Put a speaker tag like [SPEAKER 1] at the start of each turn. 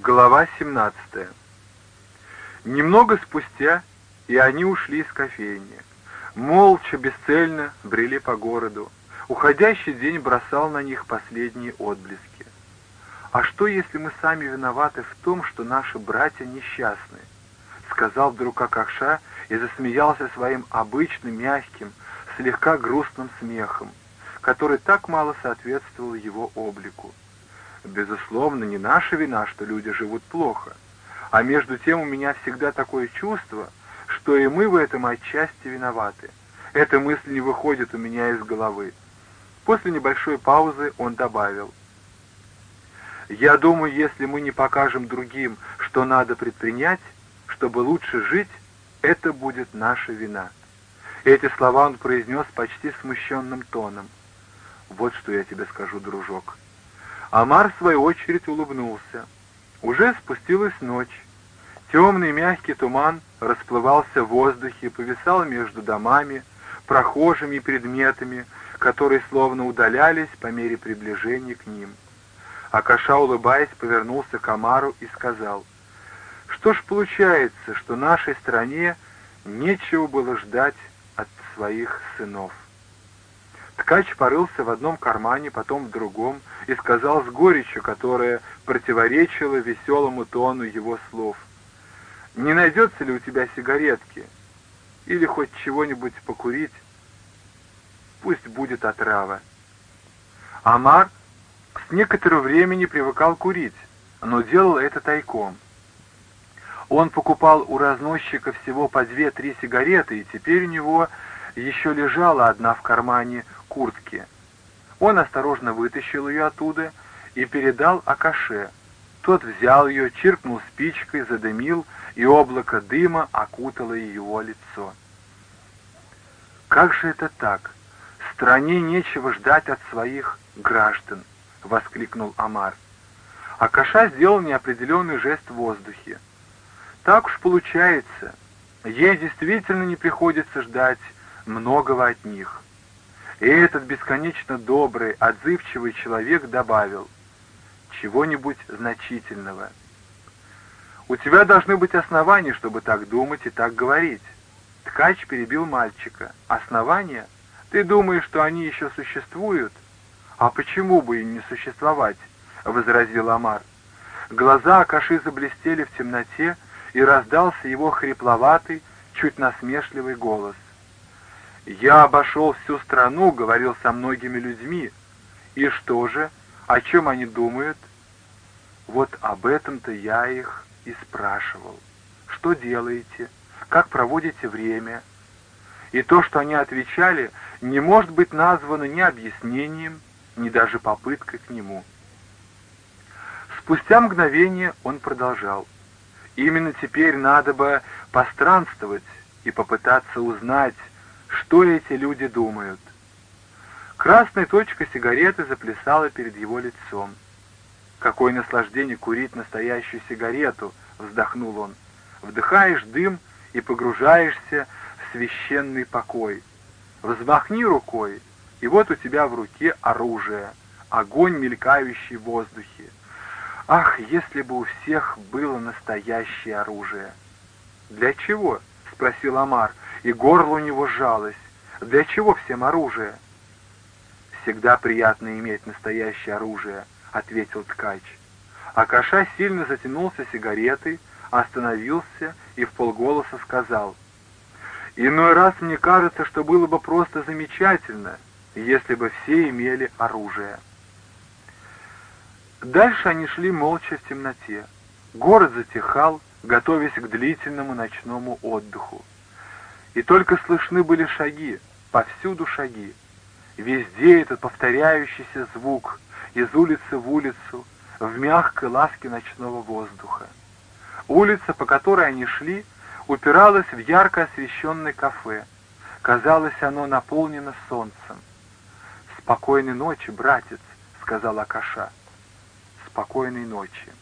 [SPEAKER 1] Глава 17 Немного спустя и они ушли из кофейни. Молча, бесцельно брели по городу. Уходящий день бросал на них последние отблески. «А что, если мы сами виноваты в том, что наши братья несчастны?» Сказал вдруг Акаша и засмеялся своим обычным, мягким, слегка грустным смехом, который так мало соответствовал его облику. Безусловно, не наша вина, что люди живут плохо. А между тем у меня всегда такое чувство, что и мы в этом отчасти виноваты. Эта мысль не выходит у меня из головы. После небольшой паузы он добавил. «Я думаю, если мы не покажем другим, что надо предпринять, чтобы лучше жить, это будет наша вина». Эти слова он произнес почти смущенным тоном. «Вот что я тебе скажу, дружок». Амар, в свою очередь, улыбнулся. Уже спустилась ночь. Темный мягкий туман расплывался в воздухе, повисал между домами, прохожими и предметами, которые словно удалялись по мере приближения к ним. Акаша, улыбаясь, повернулся к Амару и сказал, «Что ж получается, что нашей стране нечего было ждать от своих сынов?» Ткач порылся в одном кармане, потом в другом, и сказал с горечью, которая противоречила веселому тону его слов. «Не найдется ли у тебя сигаретки? Или хоть чего-нибудь покурить? Пусть будет отрава». Амар с некоторого времени привыкал курить, но делал это тайком. Он покупал у разносчика всего по две-три сигареты, и теперь у него еще лежала одна в кармане куртки. Он осторожно вытащил ее оттуда и передал Акаше. Тот взял ее, чиркнул спичкой, задымил, и облако дыма окутало его лицо. «Как же это так? Стране нечего ждать от своих граждан!» — воскликнул Амар. Акаша сделал неопределенный жест в воздухе. «Так уж получается. Ей действительно не приходится ждать многого от них». И этот бесконечно добрый, отзывчивый человек добавил чего-нибудь значительного. «У тебя должны быть основания, чтобы так думать и так говорить». Ткач перебил мальчика. «Основания? Ты думаешь, что они еще существуют?» «А почему бы и не существовать?» — возразил Амар. Глаза Акаши заблестели в темноте, и раздался его хрипловатый, чуть насмешливый голос. Я обошел всю страну, говорил со многими людьми. И что же? О чем они думают? Вот об этом-то я их и спрашивал. Что делаете? Как проводите время? И то, что они отвечали, не может быть названо ни объяснением, ни даже попыткой к нему. Спустя мгновение он продолжал. Именно теперь надо бы постранствовать и попытаться узнать, что эти люди думают? Красная точка сигареты заплясала перед его лицом. «Какое наслаждение курить настоящую сигарету!» — вздохнул он. «Вдыхаешь дым и погружаешься в священный покой. Взмахни рукой, и вот у тебя в руке оружие, огонь, мелькающий в воздухе. Ах, если бы у всех было настоящее оружие!» «Для чего?» — спросил Амар и горло у него сжалось. Для чего всем оружие? «Всегда приятно иметь настоящее оружие», — ответил ткач. Акаша сильно затянулся сигаретой, остановился и в полголоса сказал, «Иной раз мне кажется, что было бы просто замечательно, если бы все имели оружие». Дальше они шли молча в темноте. Город затихал, готовясь к длительному ночному отдыху. И только слышны были шаги, повсюду шаги. Везде этот повторяющийся звук из улицы в улицу, в мягкой ласке ночного воздуха. Улица, по которой они шли, упиралась в ярко освещенное кафе. Казалось, оно наполнено солнцем. «Спокойной ночи, братец», — сказала Акаша. «Спокойной ночи».